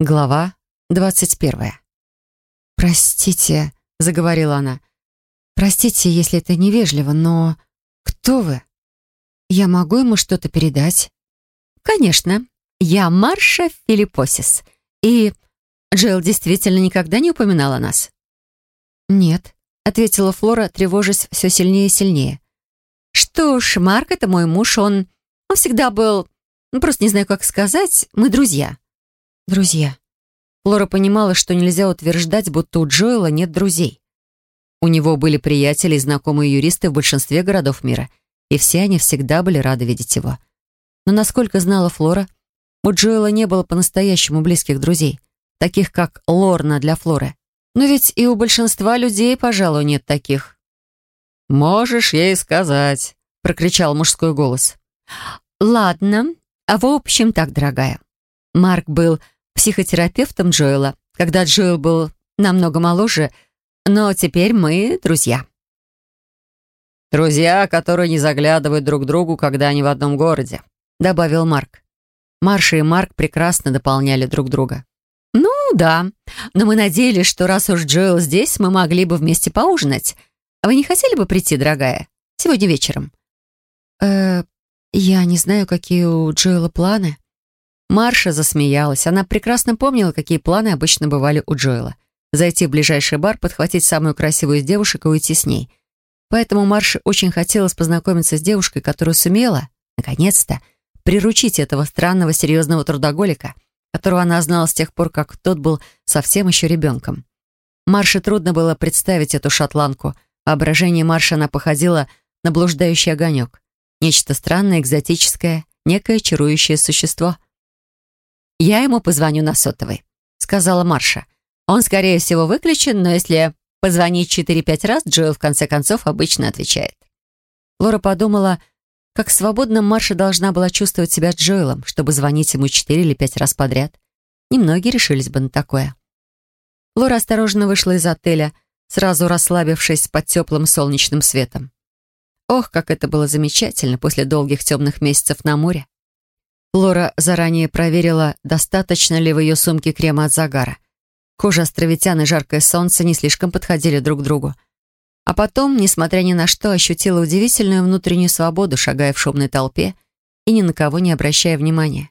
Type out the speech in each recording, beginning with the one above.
Глава двадцать первая. «Простите», — заговорила она. «Простите, если это невежливо, но кто вы? Я могу ему что-то передать?» «Конечно. Я Марша Филиппосис. И Джилл действительно никогда не упоминала нас?» «Нет», — ответила Флора, тревожась все сильнее и сильнее. «Что ж, Марк — это мой муж, он... Он всегда был... Ну, просто не знаю, как сказать. Мы друзья». Друзья. Флора понимала, что нельзя утверждать, будто у Джоэла нет друзей. У него были приятели и знакомые юристы в большинстве городов мира, и все они всегда были рады видеть его. Но, насколько знала Флора, у Джоэла не было по-настоящему близких друзей, таких как Лорна для Флоры. Но ведь и у большинства людей, пожалуй, нет таких. «Можешь ей сказать», — прокричал мужской голос. «Ладно, а в общем так, дорогая. Марк был психотерапевтом Джоэла, когда Джоэл был намного моложе, но теперь мы друзья. «Друзья, которые не заглядывают друг другу, когда они в одном городе», — добавил Марк. Марша и Марк прекрасно дополняли друг друга. «Ну, да. Но мы надеялись, что раз уж Джоэл здесь, мы могли бы вместе поужинать. А вы не хотели бы прийти, дорогая? Сегодня вечером?» «Э, я не знаю, какие у Джоэла планы», Марша засмеялась. Она прекрасно помнила, какие планы обычно бывали у Джоэла. Зайти в ближайший бар, подхватить самую красивую из девушек и уйти с ней. Поэтому Марше очень хотелось познакомиться с девушкой, которая сумела, наконец-то, приручить этого странного серьезного трудоголика, которого она знала с тех пор, как тот был совсем еще ребенком. Марше трудно было представить эту шотландку. Воображение Марша она походила на блуждающий огонек. Нечто странное, экзотическое, некое чарующее существо — «Я ему позвоню на сотовый», — сказала Марша. «Он, скорее всего, выключен, но если позвонить 4-5 раз, Джоэл в конце концов обычно отвечает». Лора подумала, как свободно Марша должна была чувствовать себя Джоэлом, чтобы звонить ему 4 или 5 раз подряд. Немногие решились бы на такое. Лора осторожно вышла из отеля, сразу расслабившись под теплым солнечным светом. Ох, как это было замечательно после долгих темных месяцев на море. Лора заранее проверила, достаточно ли в ее сумке крема от загара. Кожа островитян и жаркое солнце не слишком подходили друг к другу. А потом, несмотря ни на что, ощутила удивительную внутреннюю свободу, шагая в шумной толпе и ни на кого не обращая внимания.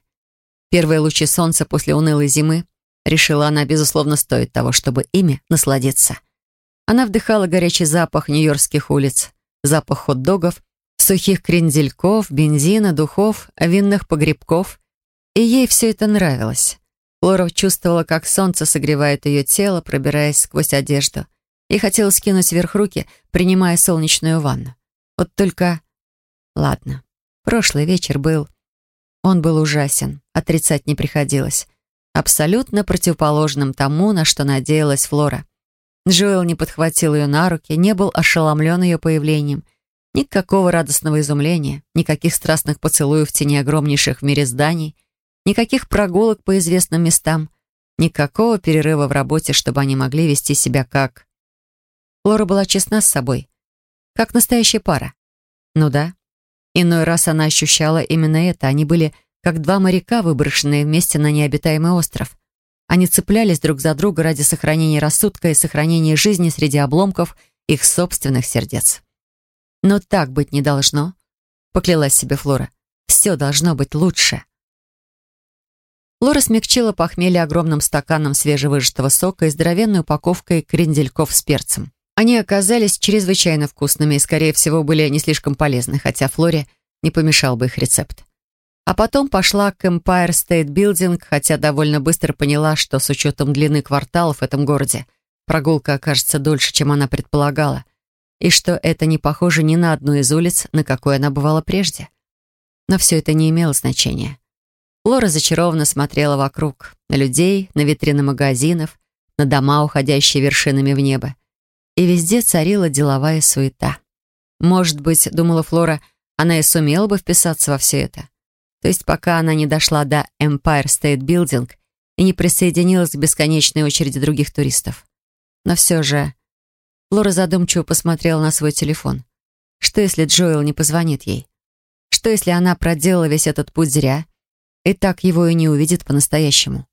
Первые лучи солнца после унылой зимы, решила она, безусловно, стоит того, чтобы ими насладиться. Она вдыхала горячий запах нью-йоркских улиц, запах хот-догов сухих крендельков, бензина, духов, винных погребков. И ей все это нравилось. Лора чувствовала, как солнце согревает ее тело, пробираясь сквозь одежду. И хотела скинуть вверх руки, принимая солнечную ванну. Вот только... Ладно, прошлый вечер был... Он был ужасен, отрицать не приходилось. Абсолютно противоположным тому, на что надеялась Флора. Джоэл не подхватил ее на руки, не был ошеломлен ее появлением — Никакого радостного изумления, никаких страстных поцелуев в тени огромнейших в мире зданий, никаких прогулок по известным местам, никакого перерыва в работе, чтобы они могли вести себя как... Лора была честна с собой, как настоящая пара. Ну да, иной раз она ощущала именно это. Они были как два моряка, выброшенные вместе на необитаемый остров. Они цеплялись друг за друга ради сохранения рассудка и сохранения жизни среди обломков их собственных сердец. Но так быть не должно, поклялась себе Флора. Все должно быть лучше. Флора смягчила похмелье огромным стаканом свежевыжатого сока и здоровенной упаковкой крендельков с перцем. Они оказались чрезвычайно вкусными и, скорее всего, были не слишком полезны, хотя Флоре не помешал бы их рецепт. А потом пошла к Empire State Building, хотя довольно быстро поняла, что с учетом длины кварталов в этом городе прогулка окажется дольше, чем она предполагала и что это не похоже ни на одну из улиц, на какой она бывала прежде. Но все это не имело значения. Лора зачарованно смотрела вокруг, на людей, на витрины магазинов, на дома, уходящие вершинами в небо. И везде царила деловая суета. Может быть, думала Флора, она и сумела бы вписаться во все это. То есть пока она не дошла до Empire State Building и не присоединилась к бесконечной очереди других туристов. Но все же Лора задумчиво посмотрела на свой телефон. Что, если Джоэл не позвонит ей? Что, если она проделала весь этот путь зря и так его и не увидит по-настоящему?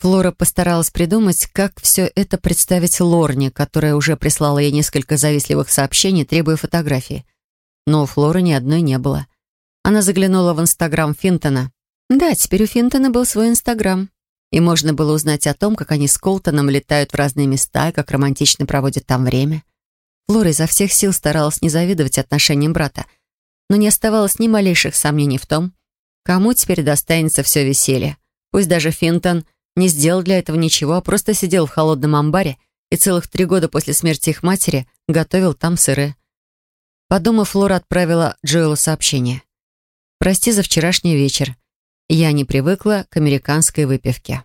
Флора постаралась придумать, как все это представить Лорне, которая уже прислала ей несколько завистливых сообщений, требуя фотографии. Но у Флоры ни одной не было. Она заглянула в Инстаграм Финтона. Да, теперь у Финтона был свой Инстаграм. И можно было узнать о том, как они с Колтоном летают в разные места и как романтично проводят там время. Флора изо всех сил старалась не завидовать отношениям брата, но не оставалось ни малейших сомнений в том, кому теперь достанется все веселье. Пусть даже Финтон не сделал для этого ничего, а просто сидел в холодном амбаре и целых три года после смерти их матери готовил там сыры. Подумав, Флора отправила Джоэлу сообщение. «Прости за вчерашний вечер. Я не привыкла к американской выпивке».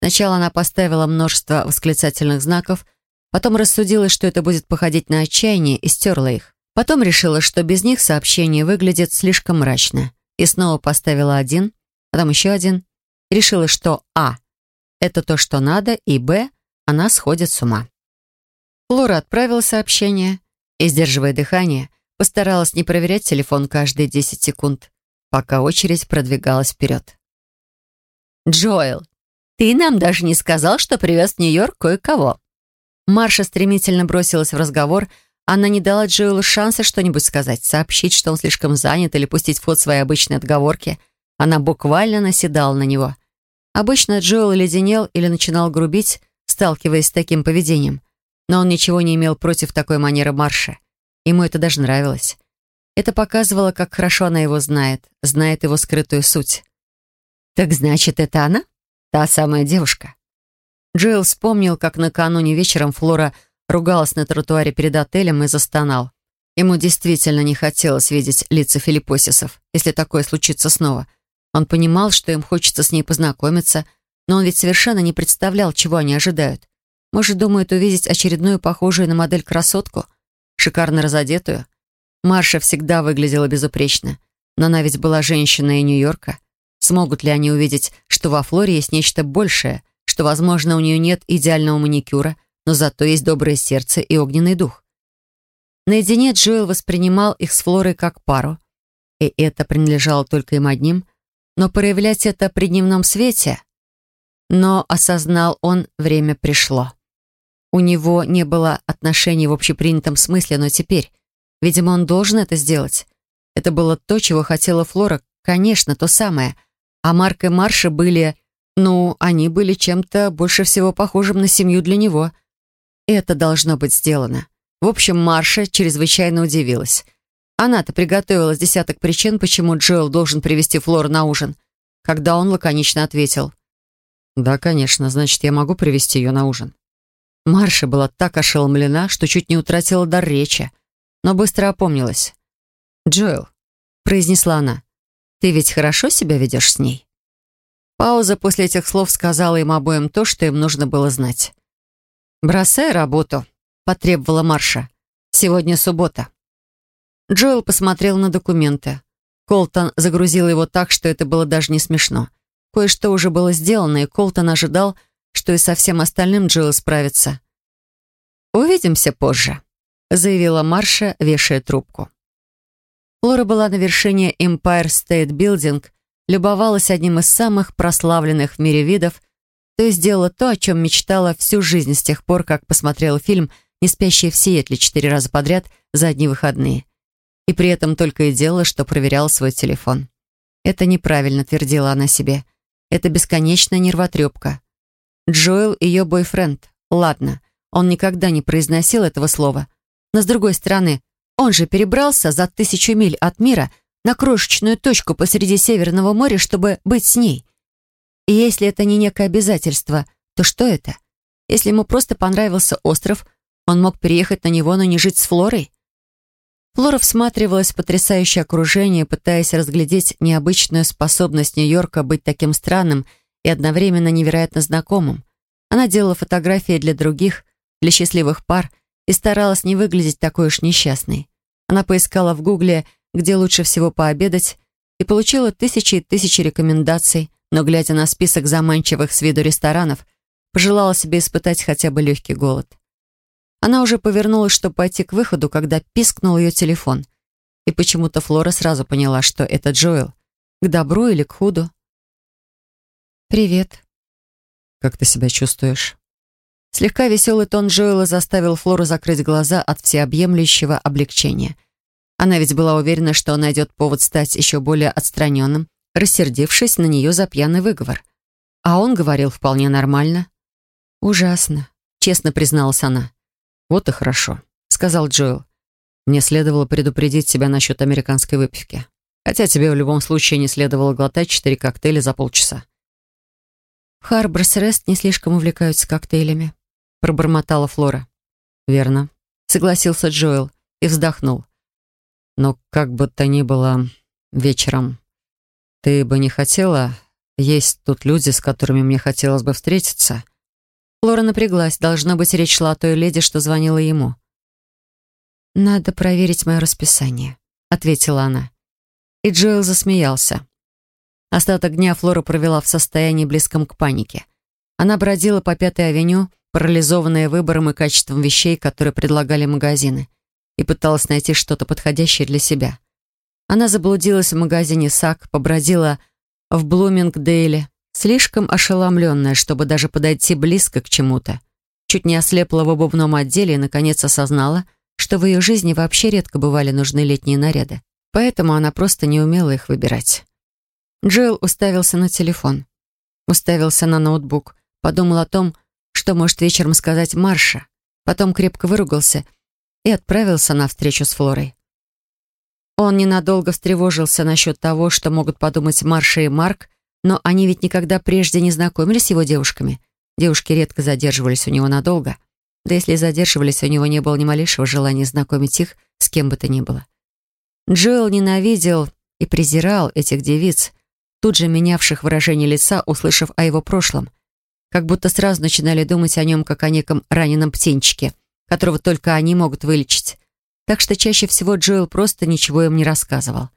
Сначала она поставила множество восклицательных знаков, потом рассудила, что это будет походить на отчаяние, и стерла их. Потом решила, что без них сообщение выглядит слишком мрачно, и снова поставила один, потом еще один, решила, что А — это то, что надо, и Б — она сходит с ума. Флора отправила сообщение и, сдерживая дыхание, постаралась не проверять телефон каждые 10 секунд, пока очередь продвигалась вперед. «Джоэл, ты нам даже не сказал, что привез в Нью-Йорк кое-кого». Марша стремительно бросилась в разговор. Она не дала Джоэлу шанса что-нибудь сказать, сообщить, что он слишком занят или пустить в ход свои обычные отговорки. Она буквально наседала на него. Обычно Джоэл леденел или начинал грубить, сталкиваясь с таким поведением. Но он ничего не имел против такой манеры Марша. Ему это даже нравилось. Это показывало, как хорошо она его знает, знает его скрытую суть. «Так значит, это она? Та самая девушка?» Джоэл вспомнил, как накануне вечером Флора ругалась на тротуаре перед отелем и застонал. Ему действительно не хотелось видеть лица Филиппосисов, если такое случится снова. Он понимал, что им хочется с ней познакомиться, но он ведь совершенно не представлял, чего они ожидают. Может, думают увидеть очередную похожую на модель красотку — шикарно разодетую. Марша всегда выглядела безупречно, но она ведь была женщиной Нью-Йорка. Смогут ли они увидеть, что во Флоре есть нечто большее, что, возможно, у нее нет идеального маникюра, но зато есть доброе сердце и огненный дух? Наедине Джоэл воспринимал их с Флорой как пару, и это принадлежало только им одним, но проявлять это при дневном свете... Но осознал он, время пришло. У него не было отношений в общепринятом смысле, но теперь, видимо, он должен это сделать. Это было то, чего хотела Флора, конечно, то самое. А Марк и Марша были... Ну, они были чем-то больше всего похожим на семью для него. Это должно быть сделано. В общем, Марша чрезвычайно удивилась. Она-то приготовила десяток причин, почему Джоэл должен привести Флору на ужин, когда он лаконично ответил. «Да, конечно, значит, я могу привести ее на ужин». Марша была так ошеломлена, что чуть не утратила дар речи, но быстро опомнилась. «Джоэл», — произнесла она, — «ты ведь хорошо себя ведешь с ней?» Пауза после этих слов сказала им обоим то, что им нужно было знать. «Бросай работу», — потребовала Марша. «Сегодня суббота». Джоэл посмотрел на документы. Колтон загрузил его так, что это было даже не смешно. Кое-что уже было сделано, и Колтон ожидал, что и со всем остальным Джилл справится. «Увидимся позже», — заявила Марша, вешая трубку. Флора была на вершине Empire State Building, любовалась одним из самых прославленных в мире видов, то есть сделала то, о чем мечтала всю жизнь с тех пор, как посмотрела фильм «Не спящие в Сиэтле» четыре раза подряд за одни выходные. И при этом только и делала, что проверяла свой телефон. Это неправильно, твердила она себе. Это бесконечная нервотрепка. Джоэл — ее бойфренд. Ладно, он никогда не произносил этого слова. Но с другой стороны, он же перебрался за тысячу миль от мира на крошечную точку посреди Северного моря, чтобы быть с ней. И если это не некое обязательство, то что это? Если ему просто понравился остров, он мог переехать на него, но не жить с Флорой? Флора всматривалась в потрясающее окружение, пытаясь разглядеть необычную способность Нью-Йорка быть таким странным и одновременно невероятно знакомым. Она делала фотографии для других, для счастливых пар и старалась не выглядеть такой уж несчастной. Она поискала в Гугле, где лучше всего пообедать, и получила тысячи и тысячи рекомендаций, но, глядя на список заманчивых с виду ресторанов, пожелала себе испытать хотя бы легкий голод. Она уже повернулась, чтобы пойти к выходу, когда пискнул ее телефон. И почему-то Флора сразу поняла, что это Джоэл. К добру или к худу. «Привет». как ты себя чувствуешь?» Слегка веселый тон Джоэла заставил Флору закрыть глаза от всеобъемлющего облегчения. Она ведь была уверена, что найдет повод стать еще более отстраненным, рассердившись на нее за пьяный выговор. А он говорил вполне нормально. «Ужасно», — честно призналась она. «Вот и хорошо», — сказал Джоэл. «Мне следовало предупредить тебя насчет американской выпивки. Хотя тебе в любом случае не следовало глотать четыре коктейля за полчаса». «В Харборс Рест не слишком увлекаются коктейлями», — пробормотала Флора. «Верно», — согласился Джоэл и вздохнул. «Но как бы то ни было, вечером ты бы не хотела... Есть тут люди, с которыми мне хотелось бы встретиться». Флора напряглась. Должно быть, речь шла о той леди, что звонила ему. «Надо проверить мое расписание», — ответила она. И Джоэл засмеялся. Остаток дня Флора провела в состоянии близком к панике. Она бродила по Пятой авеню, парализованная выбором и качеством вещей, которые предлагали магазины, и пыталась найти что-то подходящее для себя. Она заблудилась в магазине «Сак», побродила в Блумингдейле, слишком ошеломленная, чтобы даже подойти близко к чему-то. Чуть не ослепла в обувном отделе и, наконец, осознала, что в ее жизни вообще редко бывали нужны летние наряды. Поэтому она просто не умела их выбирать. Джилл уставился на телефон. Уставился на ноутбук. Подумал о том, что может вечером сказать Марша. Потом крепко выругался и отправился на встречу с Флорой. Он ненадолго встревожился насчет того, что могут подумать Марша и Марк, но они ведь никогда прежде не знакомились с его девушками. Девушки редко задерживались у него надолго. Да если и задерживались, у него не было ни малейшего желания знакомить их с кем бы то ни было. Джоэл ненавидел и презирал этих девиц, тут же менявших выражение лица, услышав о его прошлом как будто сразу начинали думать о нем как о неком раненом птенчике, которого только они могут вылечить. Так что чаще всего Джоэл просто ничего им не рассказывал.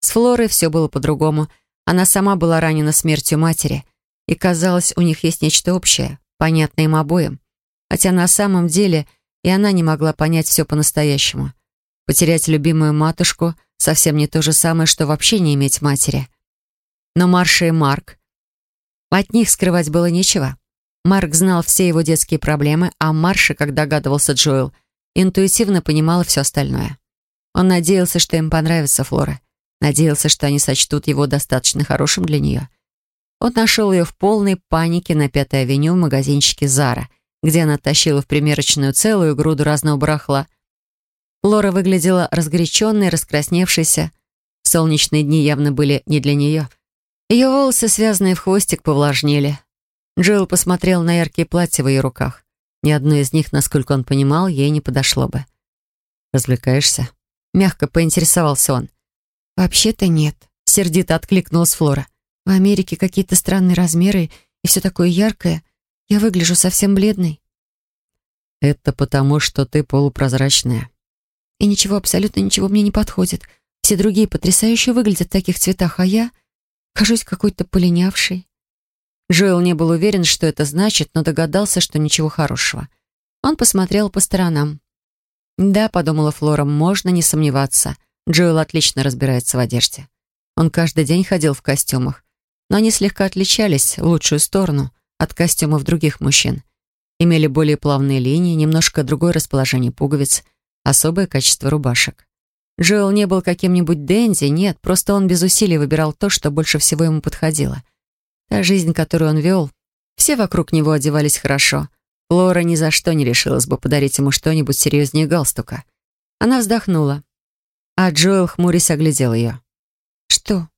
С Флорой все было по-другому. Она сама была ранена смертью матери, и казалось, у них есть нечто общее, понятное им обоим. Хотя на самом деле и она не могла понять все по-настоящему. Потерять любимую матушку совсем не то же самое, что вообще не иметь матери. Но Марша и Марк... От них скрывать было нечего. Марк знал все его детские проблемы, а Марша, как догадывался Джоэл, интуитивно понимала все остальное. Он надеялся, что им понравится Флора. Надеялся, что они сочтут его достаточно хорошим для нее. Он нашел ее в полной панике на Пятой авеню в магазинчике «Зара», где она тащила в примерочную целую груду разного барахла. Флора выглядела разгоряченной, раскрасневшейся. Солнечные дни явно были не для нее. Ее волосы, связанные в хвостик, повлажнели. Джилл посмотрел на яркие платья в ее руках. Ни одно из них, насколько он понимал, ей не подошло бы. «Развлекаешься?» Мягко поинтересовался он. «Вообще-то нет», — сердито откликнулась Флора. «В Америке какие-то странные размеры и все такое яркое. Я выгляжу совсем бледной». «Это потому, что ты полупрозрачная». «И ничего, абсолютно ничего мне не подходит. Все другие потрясающе выглядят в таких цветах, а я кажусь какой-то полинявшей». Джоэл не был уверен, что это значит, но догадался, что ничего хорошего. Он посмотрел по сторонам. «Да», — подумала Флора, — «можно не сомневаться. Джоэл отлично разбирается в одежде. Он каждый день ходил в костюмах, но они слегка отличались в лучшую сторону от костюмов других мужчин. Имели более плавные линии, немножко другое расположение пуговиц, особое качество рубашек. Джоэл не был каким-нибудь Дэнди, нет, просто он без усилий выбирал то, что больше всего ему подходило — Та жизнь, которую он вел, все вокруг него одевались хорошо. Лора ни за что не решилась бы подарить ему что-нибудь серьезнее галстука. Она вздохнула. А Джоэл хмурясь оглядел ее. «Что?»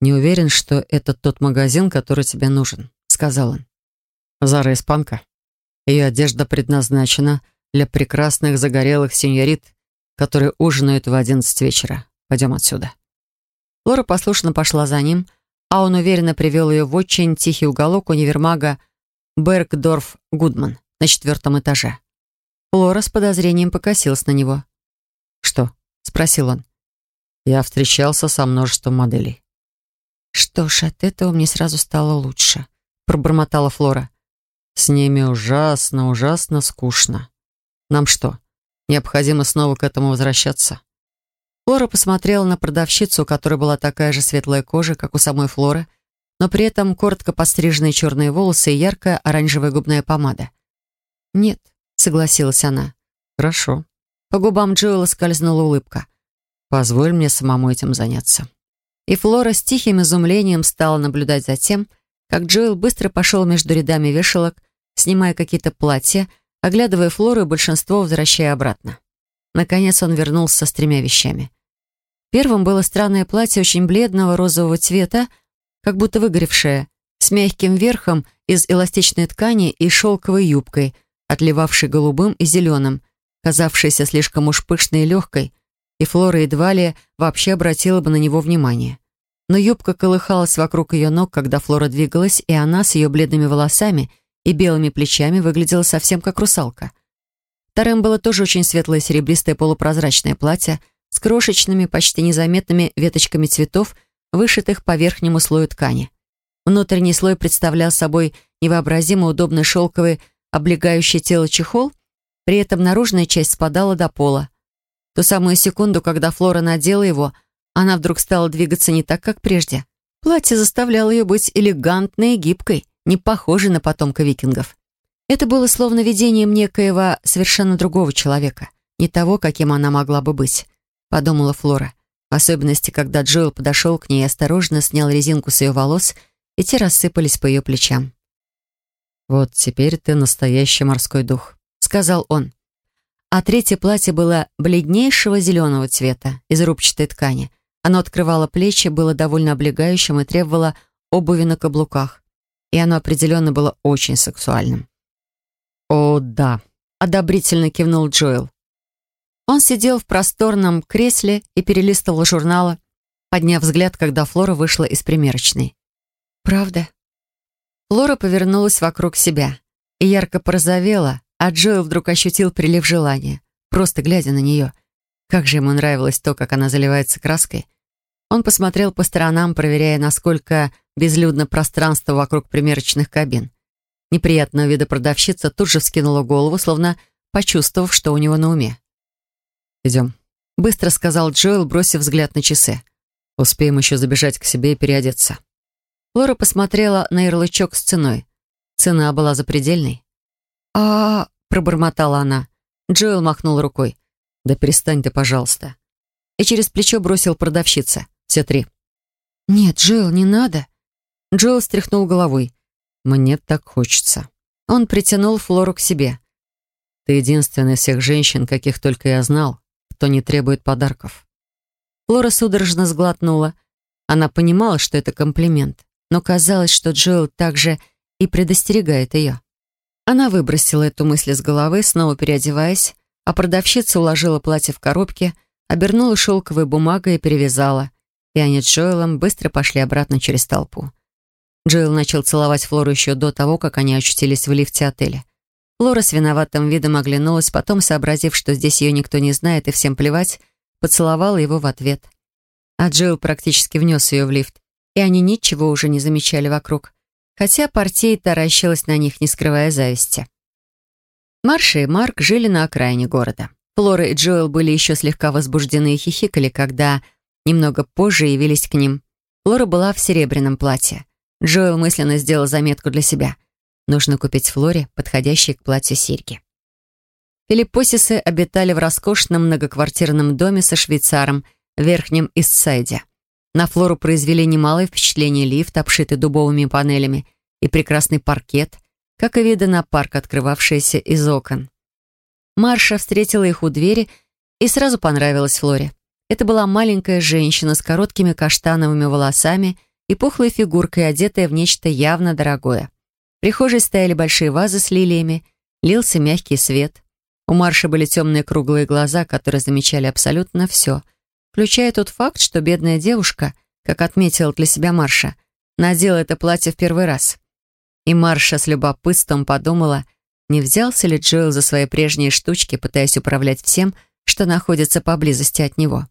«Не уверен, что это тот магазин, который тебе нужен», — сказал он. «Зара Испанка. Ее одежда предназначена для прекрасных загорелых сеньорит, которые ужинают в одиннадцать вечера. Пойдем отсюда». Лора послушно пошла за ним, а он уверенно привел ее в очень тихий уголок универмага Бергдорф Гудман на четвертом этаже. Флора с подозрением покосилась на него. «Что?» — спросил он. «Я встречался со множеством моделей». «Что ж, от этого мне сразу стало лучше», — пробормотала Флора. «С ними ужасно, ужасно скучно. Нам что, необходимо снова к этому возвращаться?» Флора посмотрела на продавщицу, у которой была такая же светлая кожа, как у самой Флоры, но при этом коротко постриженные черные волосы и яркая оранжевая губная помада. «Нет», — согласилась она. «Хорошо». По губам Джоэла скользнула улыбка. «Позволь мне самому этим заняться». И Флора с тихим изумлением стала наблюдать за тем, как Джоэл быстро пошел между рядами вешалок, снимая какие-то платья, оглядывая Флору и большинство возвращая обратно. Наконец он вернулся с тремя вещами. Первым было странное платье очень бледного розового цвета, как будто выгоревшее, с мягким верхом из эластичной ткани и шелковой юбкой, отливавшей голубым и зеленым, казавшейся слишком уж пышной и легкой, и Флора едва ли вообще обратила бы на него внимание. Но юбка колыхалась вокруг ее ног, когда Флора двигалась, и она с ее бледными волосами и белыми плечами выглядела совсем как русалка. Вторым было тоже очень светлое серебристое полупрозрачное платье с крошечными, почти незаметными веточками цветов, вышитых по верхнему слою ткани. Внутренний слой представлял собой невообразимо удобный шелковый, облегающий тело чехол, при этом наружная часть спадала до пола. Ту самую секунду, когда Флора надела его, она вдруг стала двигаться не так, как прежде. Платье заставляло ее быть элегантной и гибкой, не похожей на потомка викингов. Это было словно видением некоего совершенно другого человека, не того, каким она могла бы быть, подумала Флора. В особенности, когда Джоэл подошел к ней и осторожно снял резинку с ее волос, и те рассыпались по ее плечам. «Вот теперь ты настоящий морской дух», — сказал он. А третье платье было бледнейшего зеленого цвета, из рубчатой ткани. Оно открывало плечи, было довольно облегающим и требовало обуви на каблуках. И оно определенно было очень сексуальным. «О, да», — одобрительно кивнул Джоэл. Он сидел в просторном кресле и перелистывал журналы, подняв взгляд, когда Флора вышла из примерочной. «Правда?» Флора повернулась вокруг себя и ярко порозовела, а Джоэл вдруг ощутил прилив желания, просто глядя на нее. Как же ему нравилось то, как она заливается краской. Он посмотрел по сторонам, проверяя, насколько безлюдно пространство вокруг примерочных кабин. Неприятного вида продавщица тут же вскинула голову, словно почувствовав, что у него на уме. «Идем», — быстро сказал Джоэл, бросив взгляд на часы. «Успеем еще забежать к себе и переодеться». Лора посмотрела на ярлычок с ценой. Цена была запредельной. а пробормотала она. Джоэл махнул рукой. «Да перестань ты, пожалуйста». И через плечо бросил продавщица. Все три. «Нет, Джоэл, не надо». Джоэл стряхнул головой. Мне так хочется. Он притянул Флору к себе. Ты единственная из всех женщин, каких только я знал, кто не требует подарков. Флора судорожно сглотнула. Она понимала, что это комплимент, но казалось, что Джоэл также и предостерегает ее. Она выбросила эту мысль из головы, снова переодеваясь, а продавщица уложила платье в коробке, обернула шелковой бумагой и перевязала. И они с Джоэлом быстро пошли обратно через толпу. Джоэл начал целовать Флору еще до того, как они очутились в лифте отеля. Флора с виноватым видом оглянулась, потом, сообразив, что здесь ее никто не знает и всем плевать, поцеловала его в ответ. А Джоэл практически внес ее в лифт, и они ничего уже не замечали вокруг, хотя партия таращилась на них, не скрывая зависти. Марша и Марк жили на окраине города. Флора и Джоэл были еще слегка возбуждены и хихикали, когда немного позже явились к ним. Флора была в серебряном платье. Джоэл мысленно сделал заметку для себя. Нужно купить Флоре подходящие к платью серьги. Филиппосисы обитали в роскошном многоквартирном доме со швейцаром в Верхнем Иссайде. На Флору произвели немалое впечатление лифт, обшитый дубовыми панелями, и прекрасный паркет, как и виды на парк, открывавшиеся из окон. Марша встретила их у двери и сразу понравилась Флоре. Это была маленькая женщина с короткими каштановыми волосами и пухлой фигуркой, одетая в нечто явно дорогое. В прихожей стояли большие вазы с лилиями, лился мягкий свет. У Марши были темные круглые глаза, которые замечали абсолютно все, включая тот факт, что бедная девушка, как отметила для себя Марша, надела это платье в первый раз. И Марша с любопытством подумала, не взялся ли Джоэл за свои прежние штучки, пытаясь управлять всем, что находится поблизости от него.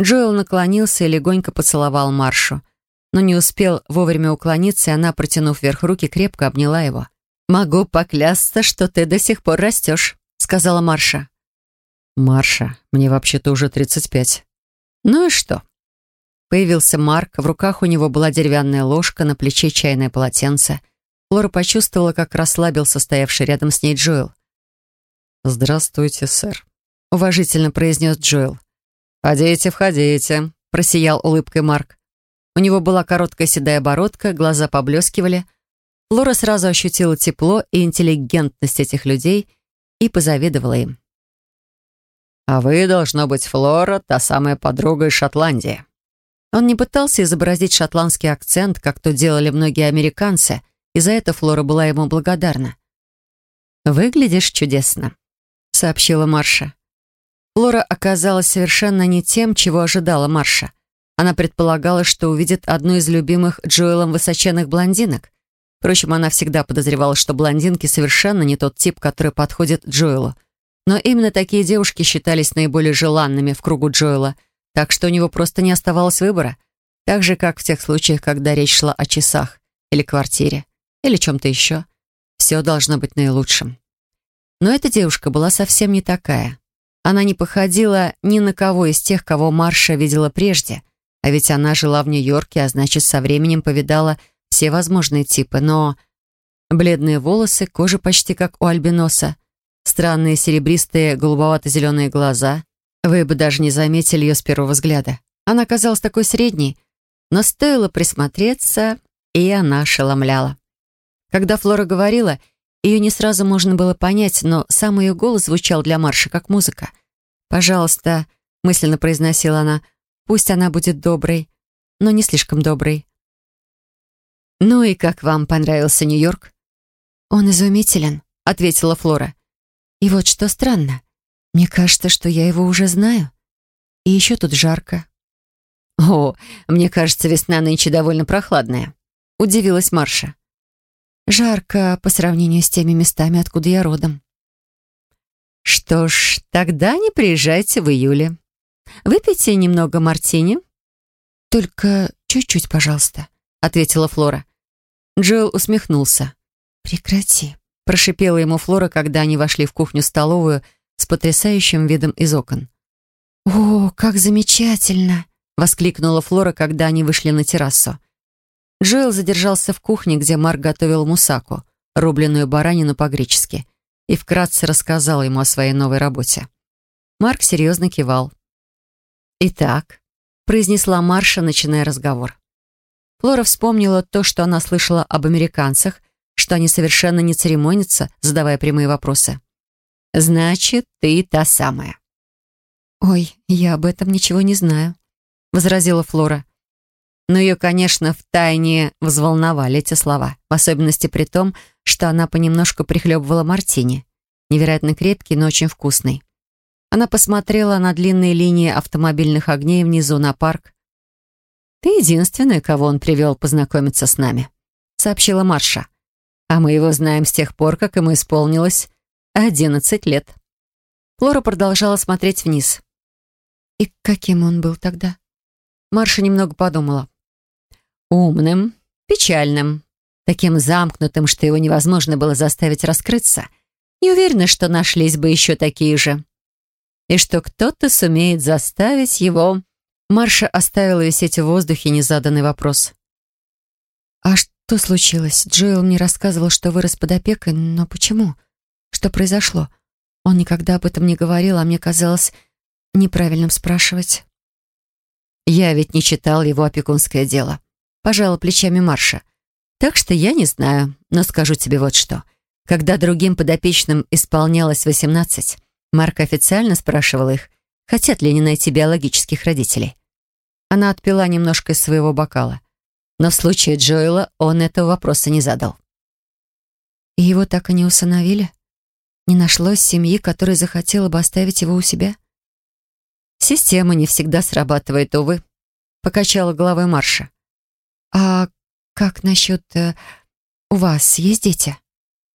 Джоэл наклонился и легонько поцеловал Маршу — но не успел вовремя уклониться, и она, протянув вверх руки, крепко обняла его. «Могу поклясться, что ты до сих пор растешь», — сказала Марша. «Марша, мне вообще-то уже 35». «Ну и что?» Появился Марк, в руках у него была деревянная ложка, на плече чайное полотенце. Флора почувствовала, как расслабился стоявший рядом с ней Джоэл. «Здравствуйте, сэр», — уважительно произнес Джоэл. «Входите, входите», — просиял улыбкой Марк. У него была короткая седая бородка, глаза поблескивали. Флора сразу ощутила тепло и интеллигентность этих людей и позавидовала им. «А вы, должно быть, Флора, та самая подруга из Шотландии». Он не пытался изобразить шотландский акцент, как то делали многие американцы, и за это Флора была ему благодарна. «Выглядишь чудесно», — сообщила Марша. Флора оказалась совершенно не тем, чего ожидала Марша. Она предполагала, что увидит одну из любимых Джоэлом высоченных блондинок. Впрочем, она всегда подозревала, что блондинки совершенно не тот тип, который подходит Джоэлу. Но именно такие девушки считались наиболее желанными в кругу Джоэла, так что у него просто не оставалось выбора. Так же, как в тех случаях, когда речь шла о часах, или квартире, или чем-то еще. Все должно быть наилучшим. Но эта девушка была совсем не такая. Она не походила ни на кого из тех, кого Марша видела прежде. А ведь она жила в Нью-Йорке, а значит, со временем повидала все возможные типы. Но бледные волосы, кожа почти как у альбиноса, Странные серебристые голубовато-зеленые глаза. Вы бы даже не заметили ее с первого взгляда. Она казалась такой средней, но стоило присмотреться, и она ошеломляла. Когда Флора говорила, ее не сразу можно было понять, но сам ее голос звучал для Марши как музыка. «Пожалуйста», — мысленно произносила она, — «пусть она будет доброй, но не слишком доброй». «Ну и как вам понравился Нью-Йорк?» «Он изумителен», — ответила Флора. И вот что странно. Мне кажется, что я его уже знаю. И еще тут жарко. «О, мне кажется, весна нынче довольно прохладная», — удивилась Марша. «Жарко по сравнению с теми местами, откуда я родом». «Что ж, тогда не приезжайте в июле. Выпейте немного мартини». «Только чуть-чуть, пожалуйста», — ответила Флора. Джилл усмехнулся. «Прекрати», прошипела ему Флора, когда они вошли в кухню-столовую с потрясающим видом из окон. «О, как замечательно!» — воскликнула Флора, когда они вышли на террасу. Джоэл задержался в кухне, где Марк готовил мусаку, рубленную баранину по-гречески, и вкратце рассказал ему о своей новой работе. Марк серьезно кивал. «Итак», — произнесла Марша, начиная разговор. Флора вспомнила то, что она слышала об американцах, что они совершенно не церемонятся, задавая прямые вопросы. «Значит, ты та самая». «Ой, я об этом ничего не знаю», — возразила Флора. Но ее, конечно, втайне взволновали эти слова, в особенности при том, что она понемножку прихлебывала мартини. Невероятно крепкий, но очень вкусный. Она посмотрела на длинные линии автомобильных огней внизу на парк. «Ты единственная, кого он привел познакомиться с нами», — сообщила Марша. А мы его знаем с тех пор, как ему исполнилось одиннадцать лет. Флора продолжала смотреть вниз. И каким он был тогда? Марша немного подумала. Умным, печальным, таким замкнутым, что его невозможно было заставить раскрыться. Не уверена, что нашлись бы еще такие же. И что кто-то сумеет заставить его... Марша оставила висеть в воздухе незаданный вопрос. «А что?» Случилось? Джоэл мне рассказывал, что вырос под опекой, но почему? Что произошло? Он никогда об этом не говорил, а мне казалось неправильным спрашивать. Я ведь не читал его опекунское дело. Пожала плечами Марша. Так что я не знаю, но скажу тебе вот что. Когда другим подопечным исполнялось восемнадцать, Марк официально спрашивал их, хотят ли они найти биологических родителей. Она отпила немножко из своего бокала. Но в случае Джоэла он этого вопроса не задал. И его так и не усыновили? Не нашлось семьи, которая захотела бы оставить его у себя? Система не всегда срабатывает, увы. Покачала головой Марша. А как насчет... Э, у вас есть дети?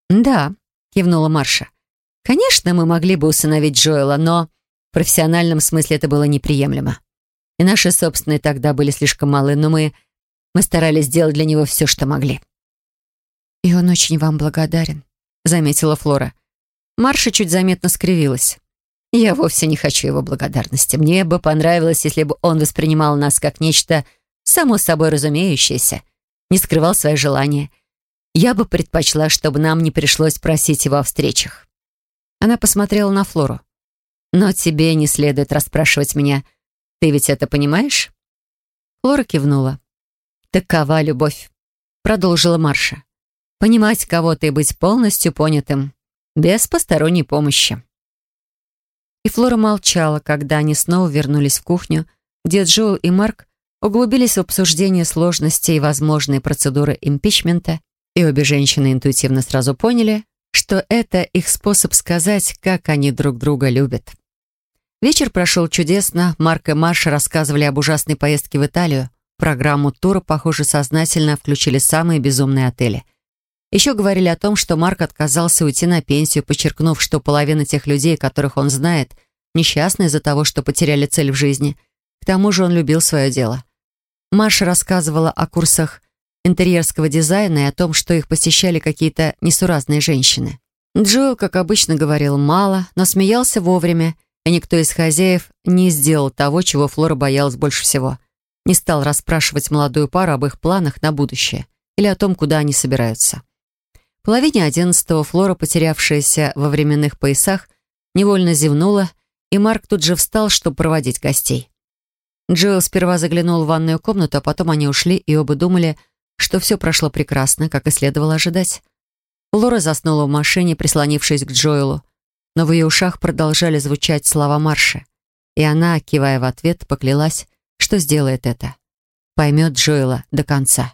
Да, кивнула Марша. Конечно, мы могли бы усыновить Джоэла, но в профессиональном смысле это было неприемлемо. И наши собственные тогда были слишком малы, но мы мы старались сделать для него все, что могли». «И он очень вам благодарен», — заметила Флора. Марша чуть заметно скривилась. Я вовсе не хочу его благодарности. Мне бы понравилось, если бы он воспринимал нас как нечто само собой разумеющееся, не скрывал свои желания. Я бы предпочла, чтобы нам не пришлось просить его о встречах. Она посмотрела на Флору. «Но тебе не следует расспрашивать меня. Ты ведь это понимаешь?» Флора кивнула. «Такова любовь», — продолжила Марша. «Понимать кого-то и быть полностью понятым, без посторонней помощи». И Флора молчала, когда они снова вернулись в кухню, где Джоэл и Марк углубились в обсуждение сложностей и возможной процедуры импичмента, и обе женщины интуитивно сразу поняли, что это их способ сказать, как они друг друга любят. Вечер прошел чудесно, Марк и Марша рассказывали об ужасной поездке в Италию, программу тура, похоже, сознательно включили самые безумные отели. Еще говорили о том, что Марк отказался уйти на пенсию, подчеркнув, что половина тех людей, которых он знает, несчастны из-за того, что потеряли цель в жизни. К тому же он любил свое дело. Маша рассказывала о курсах интерьерского дизайна и о том, что их посещали какие-то несуразные женщины. Джоэл, как обычно, говорил мало, но смеялся вовремя, и никто из хозяев не сделал того, чего Флора боялась больше всего. Не стал расспрашивать молодую пару об их планах на будущее или о том, куда они собираются. В половине одиннадцатого Флора, потерявшаяся во временных поясах, невольно зевнула, и Марк тут же встал, чтобы проводить гостей. Джоэл сперва заглянул в ванную комнату, а потом они ушли, и оба думали, что все прошло прекрасно, как и следовало ожидать. Флора заснула в машине, прислонившись к Джоэлу, но в ее ушах продолжали звучать слова Марши, и она, кивая в ответ, поклялась, что сделает это. Поймет Джоэла до конца.